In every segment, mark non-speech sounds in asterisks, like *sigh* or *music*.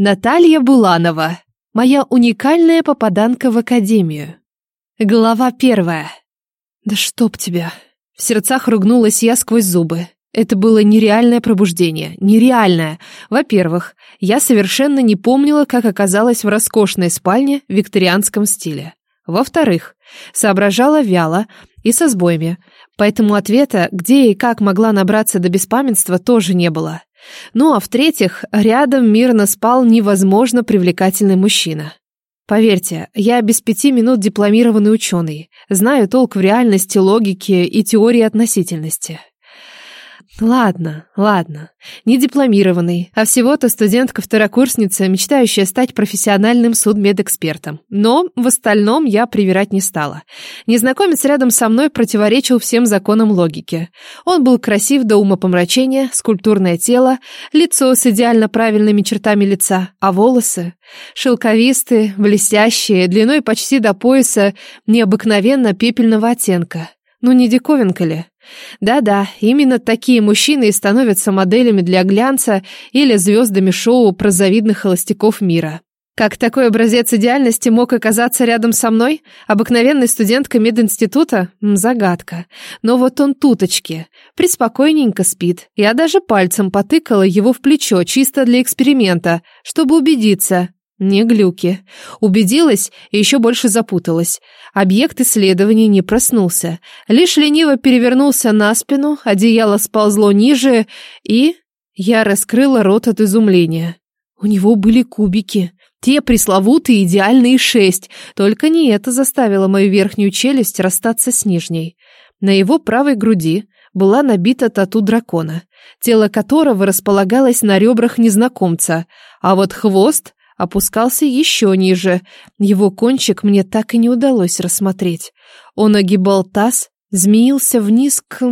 Наталья Буланова. Моя уникальная попаданка в академию. Глава первая. Да чтоб тебя. В сердцах ругнулась я сквозь зубы. Это было нереальное пробуждение. Нереальное. Во-первых, я совершенно не помнила, как оказалась в роскошной спальне в викторианском стиле. Во-вторых, соображала вяло и со сбоями, поэтому ответа, где и как могла набраться до беспамятства, тоже не было. Ну а в-третьих, рядом мирно спал невозможно привлекательный мужчина. Поверьте, я без пяти минут дипломированный ученый, знаю толк в реальности, логике и теории относительности. Ладно, ладно. Не дипломированный, а всего-то студентка-второкурсница, мечтающая стать профессиональным судмедэкспертом. Но в остальном я привирать не стала. Незнакомец рядом со мной противоречил всем законам логики. Он был красив до умопомрачения, скульптурное тело, лицо с идеально правильными чертами лица, а волосы шелковистые, блестящие, длиной почти до пояса, необыкновенно пепельного оттенка. Ну не диковинка ли? Да-да, именно такие мужчины и становятся моделями для глянца или звездами шоу про завидных холостяков мира. Как такой образец идеальности мог оказаться рядом со мной? Обыкновенной студенткой мединститута? Загадка. Но вот он туточки. Приспокойненько спит. Я даже пальцем потыкала его в плечо, чисто для эксперимента, чтобы убедиться. Не глюки. Убедилась и еще больше запуталась. Объект исследования не проснулся. Лишь лениво перевернулся на спину, одеяло сползло ниже, и... Я раскрыла рот от изумления. У него были кубики. Те пресловутые идеальные шесть. Только не это заставило мою верхнюю челюсть расстаться с нижней. На его правой груди была набита тату дракона, тело которого располагалось на ребрах незнакомца, а вот хвост опускался еще ниже. Его кончик мне так и не удалось рассмотреть. Он огибал таз, змеился вниз к...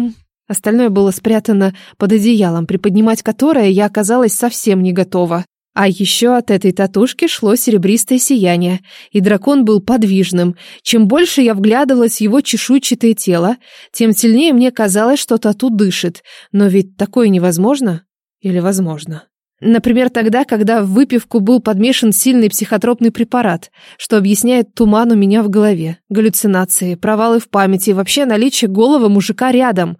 Остальное было спрятано под одеялом, приподнимать которое я оказалась совсем не готова. А еще от этой татушки шло серебристое сияние, и дракон был подвижным. Чем больше я вглядывалась в его чешуйчатое тело, тем сильнее мне казалось, что тату дышит. Но ведь такое невозможно? Или возможно? Например, тогда, когда в выпивку был подмешан сильный психотропный препарат, что объясняет туман у меня в голове, галлюцинации, провалы в памяти и вообще наличие голого мужика рядом.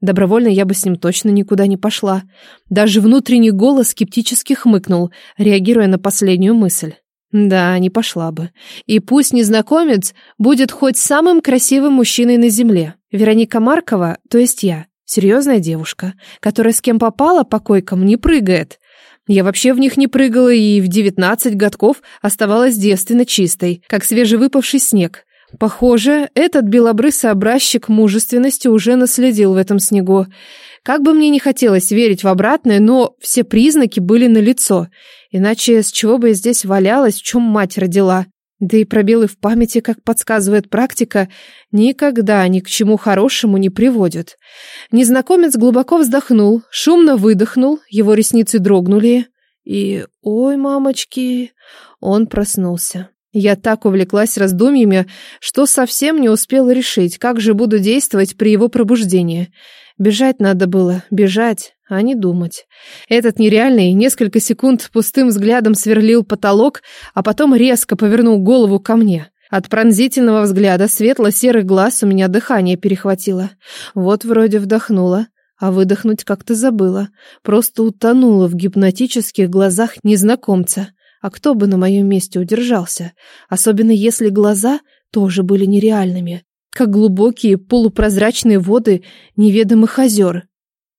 Добровольно я бы с ним точно никуда не пошла. Даже внутренний голос скептически хмыкнул, реагируя на последнюю мысль. Да, не пошла бы. И пусть незнакомец будет хоть самым красивым мужчиной на земле. Вероника Маркова, то есть я, серьезная девушка, которая с кем попала по койкам не прыгает. Я вообще в них не прыгала и в девятнадцать годков оставалась девственно чистой, как свежевыпавший снег. Похоже, этот белобрысый образчик мужественности уже наследил в этом снегу. Как бы мне не хотелось верить в обратное, но все признаки были налицо. Иначе с чего бы я здесь валялась, в чем мать родила? Да и пробелы в памяти, как подсказывает практика, никогда ни к чему хорошему не приводят. Незнакомец глубоко вздохнул, шумно выдохнул, его ресницы дрогнули, и, ой, мамочки, он проснулся. Я так увлеклась раздумьями, что совсем не успела решить, как же буду действовать при его пробуждении. Бежать надо было, бежать, а не думать. Этот нереальный несколько секунд пустым взглядом сверлил потолок, а потом резко повернул голову ко мне. От пронзительного взгляда светло-серых глаз у меня дыхание перехватило. Вот вроде вдохнула, а выдохнуть как-то забыла. Просто утонула в гипнотических глазах незнакомца. А кто бы на моем месте удержался? Особенно если глаза тоже были нереальными как глубокие полупрозрачные воды неведомых озер.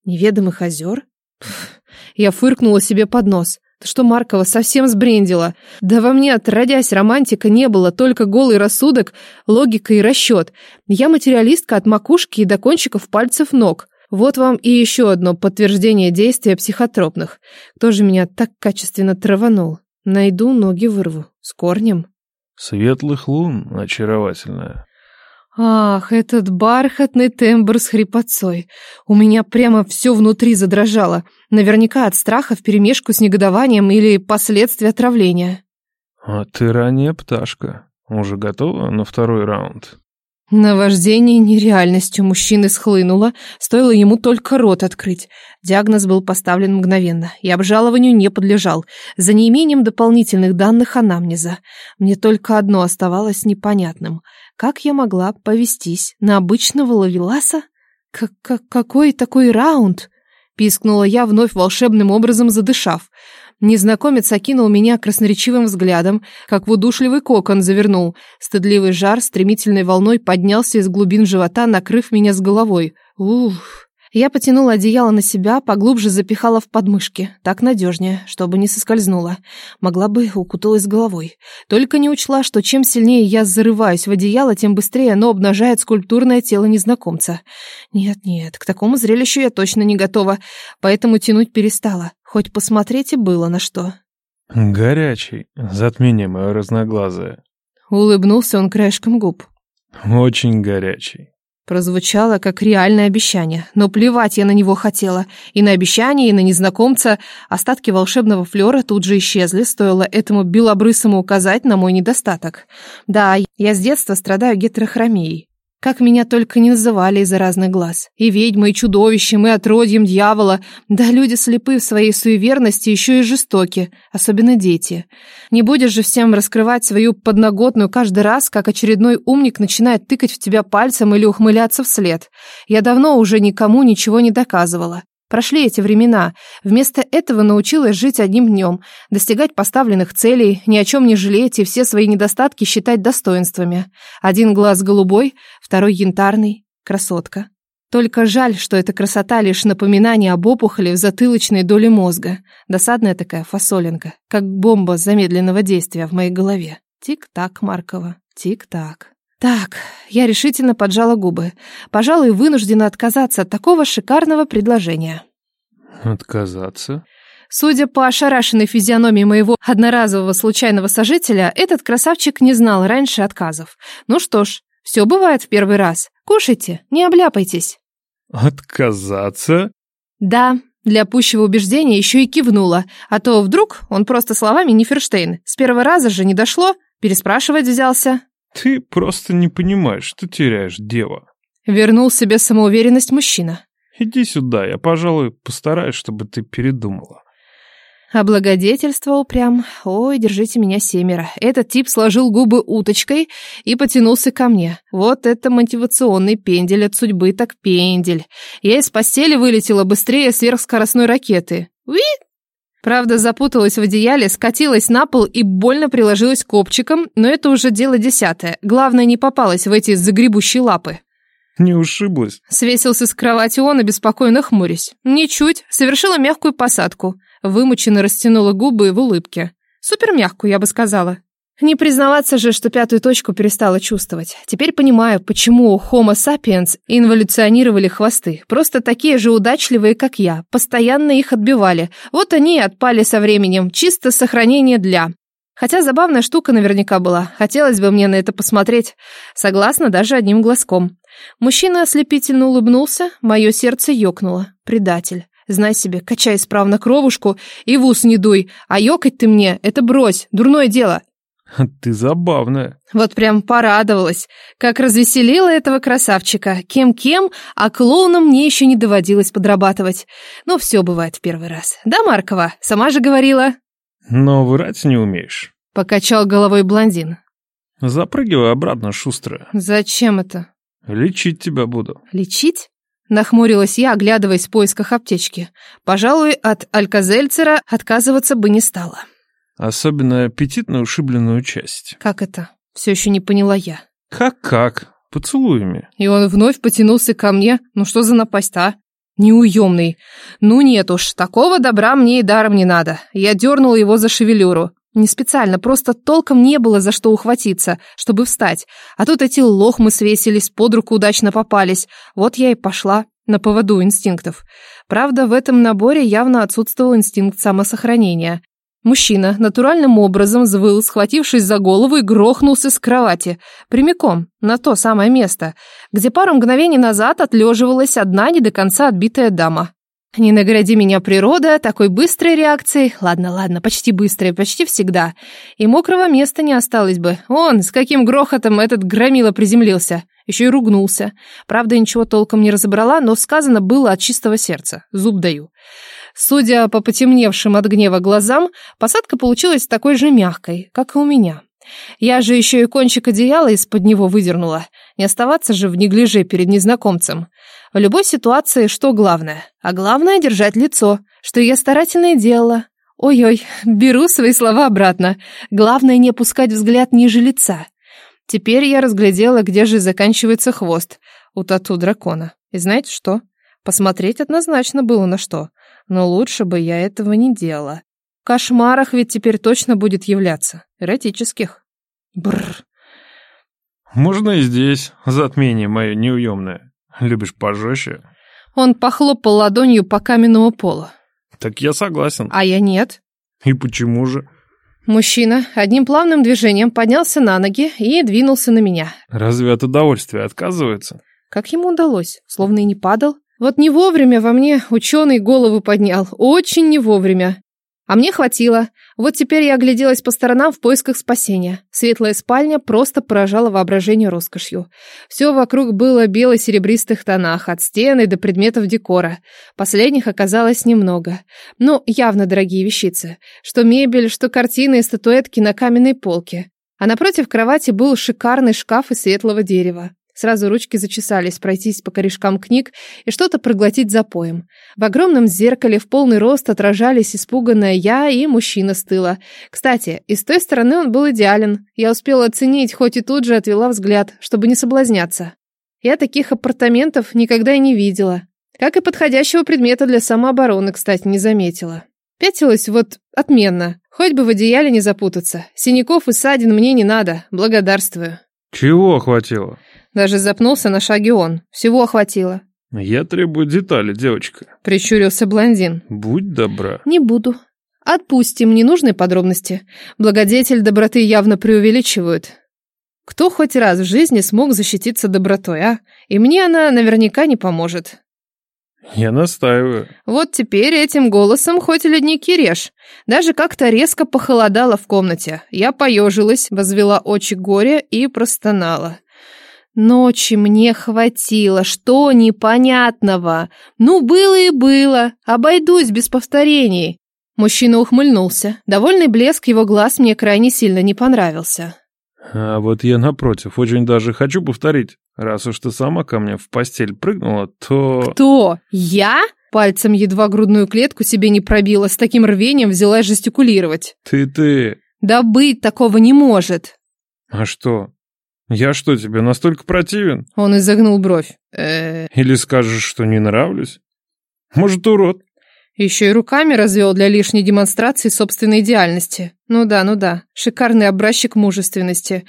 Неведомых озер? Пф, я фыркнула себе под нос. Ты что, Маркова, совсем сбрендила? Да во мне, отродясь, романтика не было, только голый рассудок, логика и расчет. Я материалистка от макушки и до кончиков пальцев ног. Вот вам и еще одно подтверждение действия психотропных. Кто же меня так качественно траванул? Найду, ноги вырву. С корнем. Светлых лун, очаровательная. Ах, этот бархатный тембр с хрипотцой. У меня прямо все внутри задрожало. Наверняка от страха вперемешку с негодованием или последствия отравления. А ты ранняя пташка. Уже готова на второй раунд? Наваждение нереальностью мужчины схлынуло, стоило ему только рот открыть. Диагноз был поставлен мгновенно и обжалованию не подлежал, за неимением дополнительных данных анамнеза. Мне только одно оставалось непонятным. Как я могла повестись на обычного ловеласа? Как -как «Какой такой раунд?» — пискнула я, вновь волшебным образом задышав. Незнакомец окинул меня красноречивым взглядом, как в удушливый кокон завернул. Стыдливый жар стремительной волной поднялся из глубин живота, накрыв меня с головой. Ух! Я потянула одеяло на себя, поглубже запихала в подмышки. Так надежнее, чтобы не соскользнула. Могла бы укуталась головой. Только не учла, что чем сильнее я зарываюсь в одеяло, тем быстрее оно обнажает скульптурное тело незнакомца. Нет-нет, к такому зрелищу я точно не готова, поэтому тянуть перестала. Хоть посмотреть и было на что. Горячий. Затмение мое разноглазое. Улыбнулся он краешком губ. Очень горячий. Прозвучало как реальное обещание, но плевать я на него хотела. И на обещание, и на незнакомца. Остатки волшебного флера тут же исчезли, стоило этому белобрысому указать на мой недостаток. Да, я с детства страдаю гетерохромией. Как меня только не называли из-за разных глаз. И ведьмой, и чудовищем, и отродьем дьявола. Да люди слепы в своей суеверности, еще и жестоки. Особенно дети. Не будешь же всем раскрывать свою подноготную каждый раз, как очередной умник начинает тыкать в тебя пальцем или ухмыляться вслед. Я давно уже никому ничего не доказывала. Прошли эти времена. Вместо этого научилась жить одним днем, достигать поставленных целей, ни о чем не жалеть и все свои недостатки считать достоинствами. Один глаз голубой, второй янтарный. Красотка. Только жаль, что эта красота лишь напоминание об опухоли в затылочной доле мозга. Досадная такая фасолинка, как бомба замедленного действия в моей голове. Тик-так, Маркова, тик-так. Так, я решительно поджала губы. Пожалуй, вынуждена отказаться от такого шикарного предложения. Отказаться? Судя по ошарашенной физиономии моего одноразового случайного сожителя, этот красавчик не знал раньше отказов. Ну что ж, все бывает в первый раз. Кушайте, не обляпайтесь. Отказаться? Да, для пущего убеждения еще и кивнула, а то вдруг он просто словами не Ферштейн. С первого раза же не дошло, переспрашивать взялся. Ты просто не понимаешь, что теряешь, дева. Вернул себе самоуверенность мужчина. Иди сюда, я, пожалуй, постараюсь, чтобы ты передумала. Облагодетельствовал прям. Ой, держите меня семеро. Этот тип сложил губы уточкой и потянулся ко мне. Вот это мотивационный пендель от судьбы, так пендель. Я из постели вылетела быстрее сверхскоростной ракеты. Уи! Правда, запуталась в одеяле, скатилась на пол и больно приложилась копчиком, но это уже дело десятое. Главное, не попалась в эти загребущие лапы. Не ушиблась? Свесился с кровати он, обеспокоенно хмурясь. Ничуть. Совершила мягкую посадку. Вымученно растянула губы в улыбке. Супер мягкую, я бы сказала. Не признаваться же, что пятую точку перестала чувствовать. Теперь понимаю, почему у Homo sapiens инволюционировали хвосты. Просто такие же удачливые, как я. Постоянно их отбивали. Вот они и отпали со временем. Чисто сохранение для. Хотя забавная штука наверняка была. Хотелось бы мне на это посмотреть. Согласна даже одним глазком. Мужчина ослепительно улыбнулся, мое сердце ёкнуло. Предатель. Знай себе, качай справно кровушку и в ус не дуй, а ёкать ты мне — это брось, дурное дело. *laughs* Ты забавная. Вот прям порадовалась. Как развеселила этого красавчика. Кем-кем, а клоуном мне еще не доводилось подрабатывать. Но все бывает в первый раз. Да, Маркова? Сама же говорила. Но врать не умеешь. Покачал головой блондин. Запрыгивай обратно, шустрая. Зачем это? Лечить тебя буду. Лечить? Нахмурилась я, оглядываясь в поисках аптечки. Пожалуй, от Альказельцера отказываться бы не стала. Особенно аппетитную ушибленную часть. Как это? Все еще не поняла я. Как-как? Поцелуями. И он вновь потянулся ко мне. Ну что за напасть, а? Неуемный. Ну нет уж, такого добра мне и даром не надо. Я дернула его за шевелюру. Не специально, просто толком не было за что ухватиться, чтобы встать. А тут эти лохмы свесились, под руку удачно попались. Вот я и пошла на поводу инстинктов. Правда, в этом наборе явно отсутствовал инстинкт самосохранения. Мужчина натуральным образом взвыл, схватившись за голову и грохнулся с кровати, прямиком на то самое место, где пару мгновений назад отлеживалась одна не до конца отбитая дама. Не награди меня природа такой быстрой реакцией. Ладно, ладно, почти быстрой, почти всегда. И мокрого места не осталось бы. Он, с каким грохотом этот громила приземлился. Еще и ругнулся. Правда, ничего толком не разобрала, но сказано было от чистого сердца. Зуб даю. Судя по потемневшим от гнева глазам, посадка получилась такой же мягкой, как и у меня. Я же еще и кончик одеяла из-под него выдернула. Не оставаться же в неглиже перед незнакомцем. В любой ситуации что главное? А главное — держать лицо, что я старательно и делала. Ой-ой, беру свои слова обратно. Главное не опускать взгляд ниже лица. Теперь я разглядела, где же заканчивается хвост у тату дракона. И знаете что? Посмотреть однозначно было на что. Но лучше бы я этого не делала. В кошмарах ведь теперь точно будет являться. Эротических. Бррр. Можно и здесь, затмение мое неуемное. Любишь пожестче? Он похлопал ладонью по каменному полу. Так я согласен. А я нет. И почему же? Мужчина одним плавным движением поднялся на ноги и двинулся на меня. Разве от удовольствия отказывается? Как ему удалось? Словно и не падал. Вот не вовремя во мне ученый голову поднял. Очень не вовремя. А мне хватило. Вот теперь я огляделась по сторонам в поисках спасения. Светлая спальня просто поражала воображение роскошью. Все вокруг было бело-серебристых тонах, от стены до предметов декора. Последних оказалось немного. Но явно дорогие вещицы. Что мебель, что картины и статуэтки на каменной полке. А напротив кровати был шикарный шкаф из светлого дерева. Сразу ручки зачесались пройтись по корешкам книг и что-то проглотить запоем. В огромном зеркале в полный рост отражались испуганная я и мужчина с тыла. Кстати, и с той стороны он был идеален. Я успела оценить, хоть и тут же отвела взгляд, чтобы не соблазняться. Я таких апартаментов никогда и не видела. Как и подходящего предмета для самообороны, кстати, не заметила. Пятилась вот отменно. Хоть бы в одеяле не запутаться. Синяков и ссадин мне не надо. Благодарствую. Чего хватило? Даже запнулся на шаге он. Всего охватило. Я требую детали, девочка. Прищурился блондин. Будь добра. Не буду. Отпустим ненужные подробности. Благодетель доброты явно преувеличивают. Кто хоть раз в жизни смог защититься добротой, а? И мне она наверняка не поможет. Я настаиваю. Вот теперь этим голосом хоть ледники режь. Даже как-то резко похолодало в комнате. Я поежилась, возвела очи горя и простонала. Ночи мне хватило, что непонятного? Ну, было и было, обойдусь без повторений. Мужчина ухмыльнулся. Довольный блеск его глаз мне крайне сильно не понравился. А вот я, напротив, очень даже хочу повторить. Раз уж ты сама ко мне в постель прыгнула, то... Кто? Я? Пальцем едва грудную клетку себе не пробила, с таким рвением взялась жестикулировать. Ты-ты... Да быть такого не может. А что? Я что, тебе настолько противен? Он изогнул бровь. Э -э... Или скажешь, что не нравлюсь? Может, урод? Еще и руками развел для лишней демонстрации собственной идеальности. Ну да, ну да. Шикарный образчик мужественности.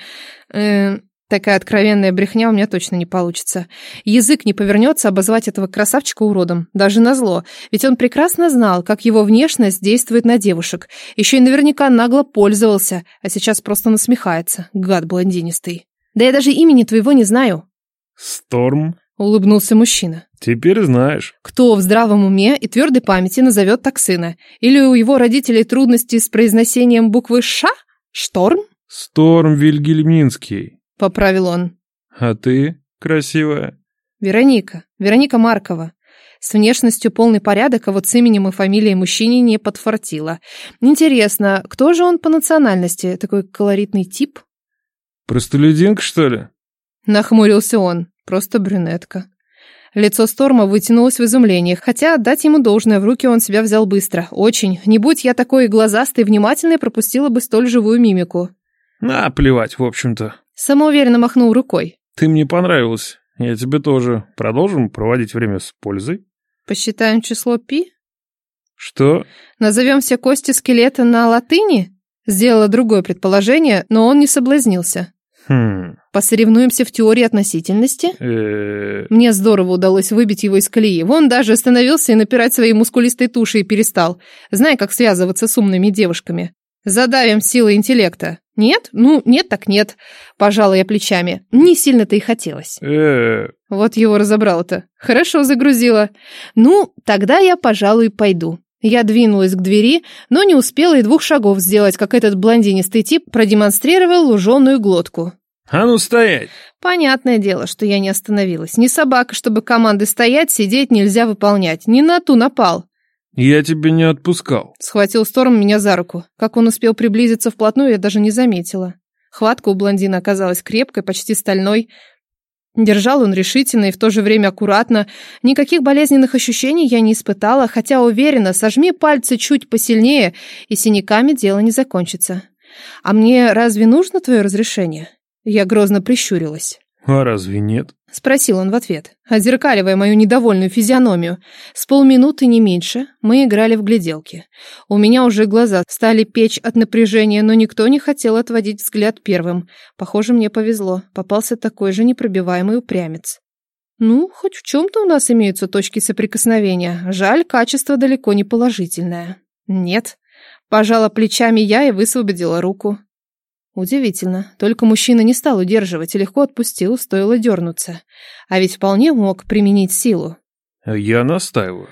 Э -э такая откровенная брехня у меня точно не получится. Язык не повернется обозвать этого красавчика уродом. Даже назло. Ведь он прекрасно знал, как его внешность действует на девушек. Еще и наверняка нагло пользовался, а сейчас просто насмехается. Гад блондинистый. Да я даже имени твоего не знаю. Сторм? Улыбнулся мужчина. Теперь знаешь. Кто в здравом уме и твердой памяти назовет так сына? Или у его родителей трудности с произношением буквы «Ш»? Шторм? Сторм Вильгельминский. Поправил он. А ты красивая? Вероника. Вероника Маркова. С внешностью полный порядок, а вот с именем и фамилией мужчине не подфартило. Интересно, кто же он по национальности? Такой колоритный тип? Простолюдинка, что ли? Нахмурился он. Просто брюнетка. Лицо Сторма вытянулось в изумлении, хотя отдать ему должное, в руки он себя взял быстро. Очень. Не будь я такой глазастой и внимательной, пропустила бы столь живую мимику. На, плевать, в общем-то. Самоуверенно махнул рукой. Ты мне понравилась. Я тебе тоже. Продолжим проводить время с пользой? Посчитаем число пи? Что? Назовем все кости скелета на латыни? Сделала другое предположение, но он не соблазнился. Хм. Посоревнуемся в теории относительности? Э. Мне здорово удалось выбить его из колеи. Вон даже остановился и напирать своей мускулистой тушей перестал. Зная, как связываться с умными девушками. Задавим силой интеллекта. Нет? Ну, нет так нет. Пожала я плечами. Не сильно-то и хотелось. Э. Вот его разобрала-то. Хорошо загрузила. Ну, тогда я, пожалуй, пойду. Я двинулась к двери, но не успела и двух шагов сделать, как этот блондинистый тип продемонстрировал луженую глотку. А ну стоять! Понятное дело, что я не остановилась. Не собака, чтобы команды стоять, сидеть нельзя выполнять. Не на ту напал. Я тебя не отпускал. Схватил Сторм меня за руку. Как он успел приблизиться вплотную, я даже не заметила. Хватка у блондина оказалась крепкой, почти стальной. Держал он решительно и в то же время аккуратно. Никаких болезненных ощущений я не испытала, хотя уверена, сожми пальцы чуть посильнее, и синяками дело не закончится. А мне разве нужно твое разрешение? Я грозно прищурилась. А разве нет? Спросил он в ответ, озеркаливая мою недовольную физиономию. С полминуты, не меньше, мы играли в гляделки. У меня уже глаза стали печь от напряжения, но никто не хотел отводить взгляд первым. Похоже, мне повезло. Попался такой же непробиваемый упрямец. Ну, хоть в чем-то у нас имеются точки соприкосновения. Жаль, качество далеко не положительное. Нет. Пожала плечами я и высвободила руку. Удивительно. Только мужчина не стал удерживать и легко отпустил, стоило дернуться. А ведь вполне мог применить силу. Я настаиваю.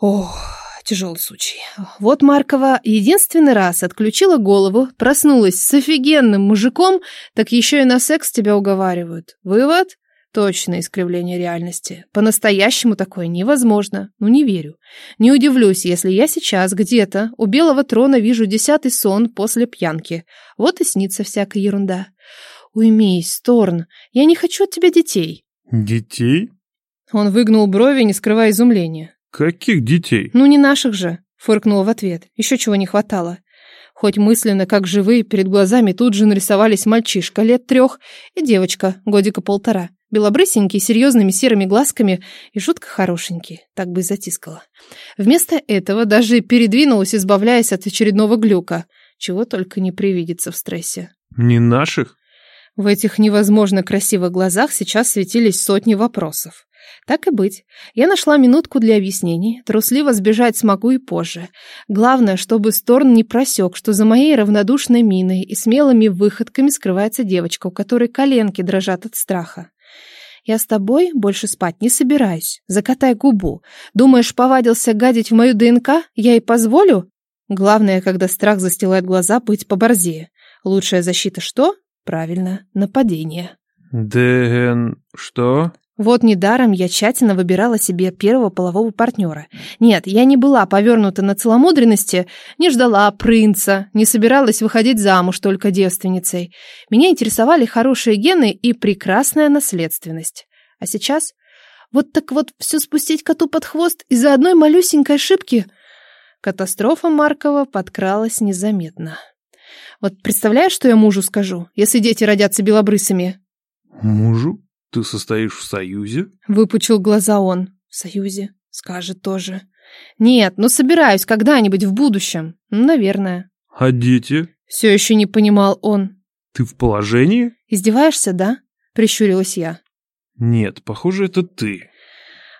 Ох, тяжелый случай. Вот Маркова единственный раз отключила голову, проснулась с офигенным мужиком, так еще и на секс тебя уговаривают. Вывод? Точное искривление реальности. По-настоящему такое невозможно. Ну, не верю. Не удивлюсь, если я сейчас где-то у Белого Трона вижу десятый сон после пьянки. Вот и снится всякая ерунда. Уймись, Торн, я не хочу от тебя детей. Детей? Он выгнул брови, не скрывая изумления. Каких детей? Ну, не наших же, фыркнула в ответ. Еще чего не хватало. Хоть мысленно, как живые, перед глазами тут же нарисовались мальчишка лет трех и девочка годика полтора. Белобрысенький, серьезными серыми глазками и жутко хорошенький, так бы и затискала. Вместо этого даже передвинулась, избавляясь от очередного глюка, чего только не привидится в стрессе. Не наших? В этих невозможно красивых глазах сейчас светились сотни вопросов. Так и быть. Я нашла минутку для объяснений. Трусливо сбежать смогу и позже. Главное, чтобы Сторн не просек, что за моей равнодушной миной и смелыми выходками скрывается девочка, у которой коленки дрожат от страха. Я с тобой больше спать не собираюсь. Закатай губу. Думаешь, повадился гадить в мою ДНК? Я и позволю? Главное, когда страх застилает глаза, быть поборзее. Лучшая защита что? Правильно, нападение. ДН... что? Вот недаром я тщательно выбирала себе первого полового партнера. Нет, я не была повернута на целомудренности, не ждала принца, не собиралась выходить замуж только девственницей. Меня интересовали хорошие гены и прекрасная наследственность. А сейчас? Вот так вот все спустить коту под хвост из-за одной малюсенькой ошибки? Катастрофа Маркова подкралась незаметно. Вот представляешь, что я мужу скажу, если дети родятся белобрысыми? Мужу? Ты состоишь в союзе? Выпучил глаза он. В союзе? Скажет тоже. Нет, ну собираюсь когда-нибудь в будущем. Ну, наверное. А дети? Все еще не понимал он. Ты в положении? Издеваешься, да? Прищурилась я. Нет, похоже, это ты.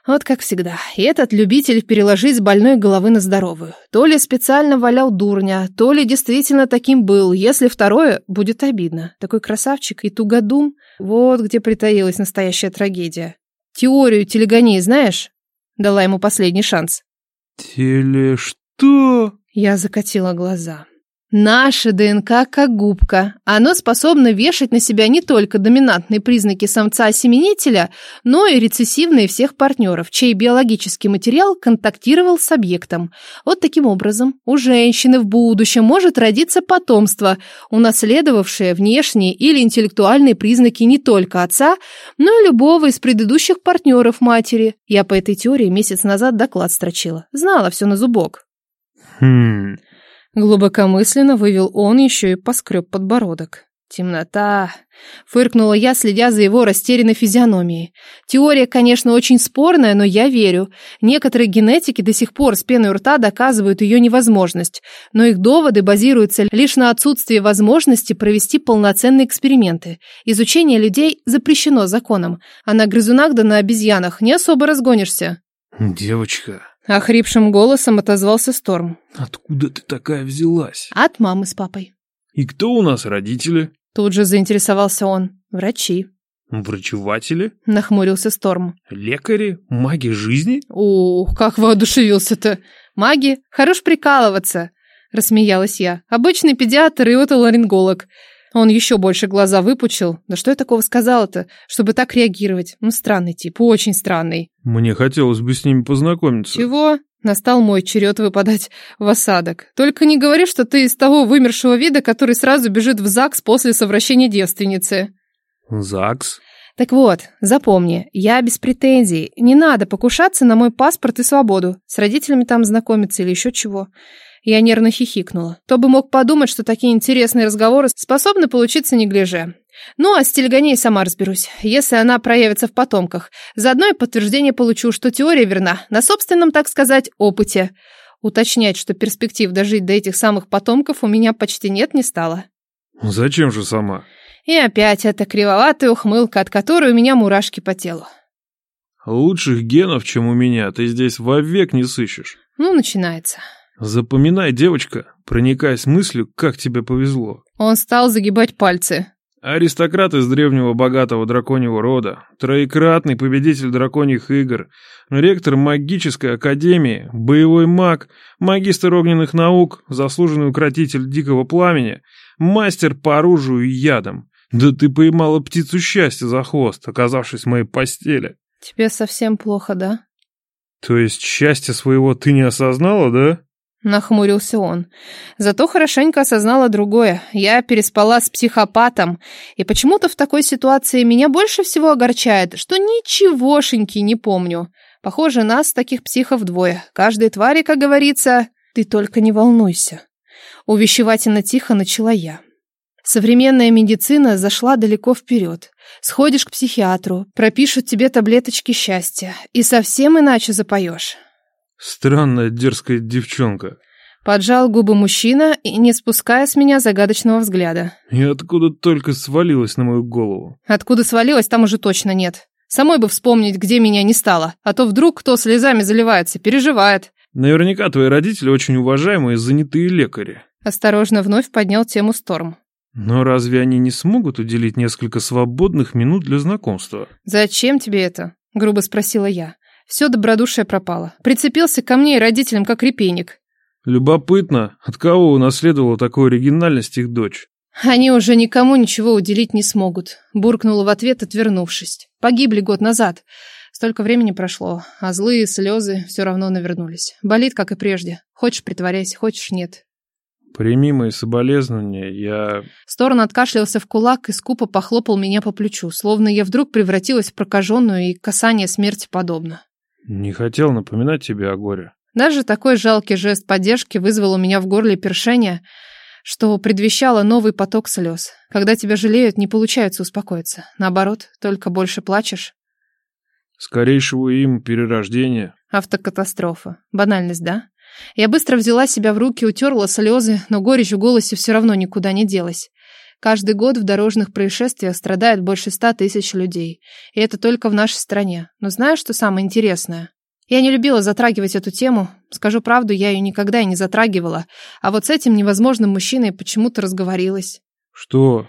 Вот как всегда. И этот любитель переложить с больной головы на здоровую. То ли специально валял дурня, то ли действительно таким был. Если второе, будет обидно. Такой красавчик и тугодум. Вот где притаилась настоящая трагедия. Теорию телегонии знаешь? Дала ему последний шанс. Теле что? Я закатила глаза. Наша ДНК как губка. Оно способно вешать на себя не только доминантные признаки самца-осеменителя, но и рецессивные всех партнеров, чей биологический материал контактировал с объектом. Вот таким образом у женщины в будущем может родиться потомство, унаследовавшее внешние или интеллектуальные признаки не только отца, но и любого из предыдущих партнеров матери. Я по этой теории месяц назад доклад строчила. Знала все на зубок. Хм... Глубокомысленно вывел он еще и поскреб подбородок. Темнота. Фыркнула я, следя за его растерянной физиономией. Теория, конечно, очень спорная, но я верю. Некоторые генетики до сих пор с пеной у рта доказывают ее невозможность, но их доводы базируются лишь на отсутствии возможности провести полноценные эксперименты. Изучение людей запрещено законом, а на грызунах да на обезьянах не особо разгонишься. Девочка, Охрипшим голосом отозвался Сторм. откуда ты такая взялась? От мамы с папой. И кто у нас родители? Тут же заинтересовался он. Врачи. Врачеватели? Нахмурился Сторм. Лекари? Маги жизни? Ух, как воодушевился-то. Маги, хорош прикалываться. Рассмеялась я. Обычный педиатр и отоларинголог. Он еще больше глаза выпучил. Да что я такого сказала-то, чтобы так реагировать? Ну, странный тип, очень странный. Мне хотелось бы с ними познакомиться. Чего? Настал мой черед выпадать в осадок. Только не говори, что ты из того вымершего вида, который сразу бежит в ЗАГС после совращения девственницы. ЗАГС? Так вот, запомни, я без претензий. Не надо покушаться на мой паспорт и свободу. С родителями там знакомиться или еще чего. Я нервно хихикнула. Кто бы мог подумать, что такие интересные разговоры способны получиться неглиже. Ну, а с телегоней сама разберусь, если она проявится в потомках. Заодно и подтверждение получу, что теория верна, на собственном, так сказать, опыте. Уточнять, что перспектив дожить до этих самых потомков у меня почти нет, не стало. Зачем же сама? И опять эта кривоватая ухмылка, от которой у меня мурашки по телу. Лучших генов, чем у меня, ты здесь вовек не сыщешь. Ну, начинается. Запоминай, девочка, проникаясь мыслью, как тебе повезло. Он стал загибать пальцы. Аристократ из древнего богатого драконьего рода, троекратный победитель драконьих игр, ректор магической академии, боевой маг, магистр огненных наук, заслуженный укротитель дикого пламени, мастер по оружию и ядам. Да ты поймала птицу счастья за хвост, оказавшись в моей постели. Тебе совсем плохо, да? То есть счастье своего ты не осознала, да? Нахмурился он. Зато хорошенько осознала другое. Я переспала с психопатом. И почему-то в такой ситуации меня больше всего огорчает, что ничегошеньки не помню. Похоже, нас, таких психов, двое. Каждой твари, как говорится, ты только не волнуйся. Увещевательно тихо начала я. Современная медицина зашла далеко вперед. Сходишь к психиатру, пропишут тебе таблеточки счастья, и совсем иначе запоешь. Странная дерзкая девчонка. Поджал губы мужчина и не спуская с меня загадочного взгляда. И откуда только свалилась на мою голову? Откуда свалилась, там уже точно нет. Самой бы вспомнить, где меня не стало, а то вдруг кто слезами заливается, переживает. Наверняка твои родители очень уважаемые занятые лекари. Осторожно вновь поднял тему Сторм. Но разве они не смогут уделить несколько свободных минут для знакомства? «Зачем тебе это?» — грубо спросила я. Все добродушие пропало. Прицепился ко мне и родителям, как репейник. Любопытно, от кого унаследовала такую оригинальность их дочь? Они уже никому ничего уделить не смогут, буркнула в ответ, отвернувшись. Погибли год назад. Столько времени прошло, а злые слезы все равно навернулись. Болит, как и прежде. Хочешь, притворяйся, хочешь, нет. Прими мои соболезнования, я... Сторон откашлялся в кулак и скупо похлопал меня по плечу, словно я вдруг превратилась в прокаженную и касание смерти подобно. Не хотел напоминать тебе о горе. Даже такой жалкий жест поддержки вызвал у меня в горле першение, что предвещало новый поток слез. Когда тебя жалеют, не получается успокоиться. Наоборот, только больше плачешь. Скорейшего им перерождения. Автокатастрофа. Банальность, да? Я быстро взяла себя в руки, утерла слезы, но горечь в голосе все равно никуда не делась. Каждый год в дорожных происшествиях страдает больше ста тысяч людей. И это только в нашей стране. Но знаешь, что самое интересное? Я не любила затрагивать эту тему. Скажу правду, я ее никогда и не затрагивала. А вот с этим невозможным мужчиной почему-то разговорилась. Что?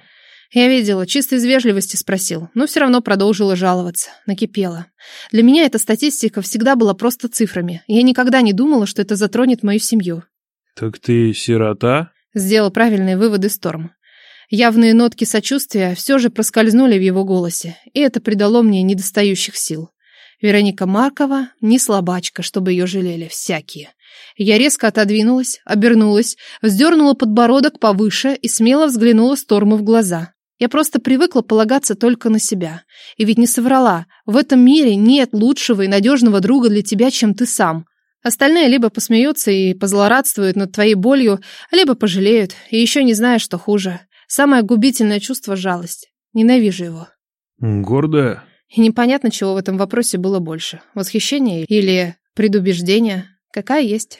Я видела, чисто из вежливости спросил, но все равно продолжила жаловаться. Накипела. Для меня эта статистика всегда была просто цифрами. Я никогда не думала, что это затронет мою семью. Так ты сирота? Сделал правильные выводы Сторм. Явные нотки сочувствия все же проскользнули в его голосе, и это придало мне недостающих сил. Вероника Маркова не слабачка, чтобы ее жалели всякие. Я резко отодвинулась, обернулась, вздернула подбородок повыше и смело взглянула Сторму в глаза. Я просто привыкла полагаться только на себя. И ведь не соврала. В этом мире нет лучшего и надежного друга для тебя, чем ты сам. Остальные либо посмеются и позлорадствуют над твоей болью, либо пожалеют, и еще не зная, что хуже. Самое губительное чувство — жалость. Ненавижу его. Гордая? И непонятно, чего в этом вопросе было больше. Восхищение или предубеждение? Какая есть?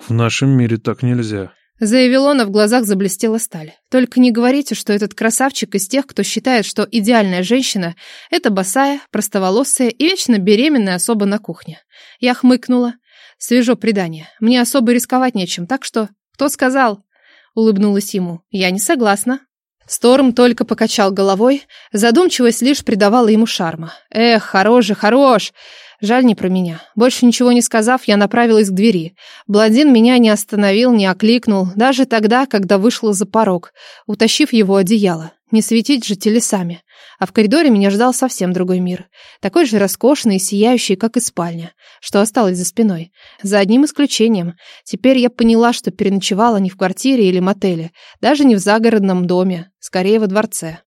В нашем мире так нельзя. Заявил он, а в глазах заблестела сталь. Только не говорите, что этот красавчик из тех, кто считает, что идеальная женщина — это босая, простоволосая и вечно беременная особа на кухне. Я хмыкнула. Свежо предание. Мне особо рисковать нечем, так что... Кто сказал? Улыбнулась ему. Я не согласна. Сторм только покачал головой, задумчивость лишь придавала ему шарма. Эх, хорош же, хорош. Жаль не про меня. Больше ничего не сказав, я направилась к двери. Блондин меня не остановил, не окликнул, даже тогда, когда вышла за порог, утащив его одеяло. Не светить же телесами. А в коридоре меня ждал совсем другой мир. Такой же роскошный и сияющий, как и спальня, что осталось за спиной. За одним исключением. Теперь я поняла, что переночевала не в квартире или мотеле, даже не в загородном доме, скорее во дворце.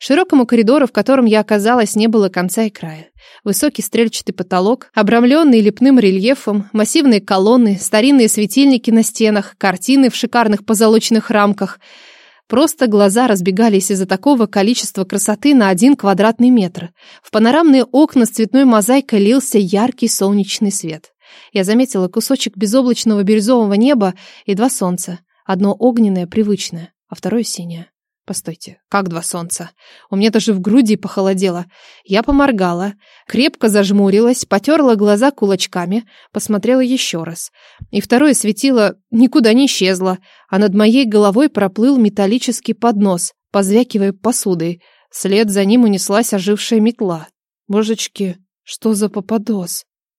Широкому коридору, в котором я оказалась, не было конца и края. Высокий стрельчатый потолок, обрамленный лепным рельефом, массивные колонны, старинные светильники на стенах, картины в шикарных позолоченных рамках. Просто глаза разбегались из-за такого количества красоты на один квадратный метр. В панорамные окна с цветной мозаикой лился яркий солнечный свет. Я заметила кусочек безоблачного бирюзового неба и два солнца. Одно огненное, привычное, а второе синее. Постойте, как два солнца? У меня даже в груди похолодело. Я поморгала, крепко зажмурилась, потерла глаза кулачками, посмотрела еще раз. И второе светило никуда не исчезло, а над моей головой проплыл металлический поднос, позвякивая посудой. Вслед за ним унеслась ожившая метла. Божечки, что за попадос?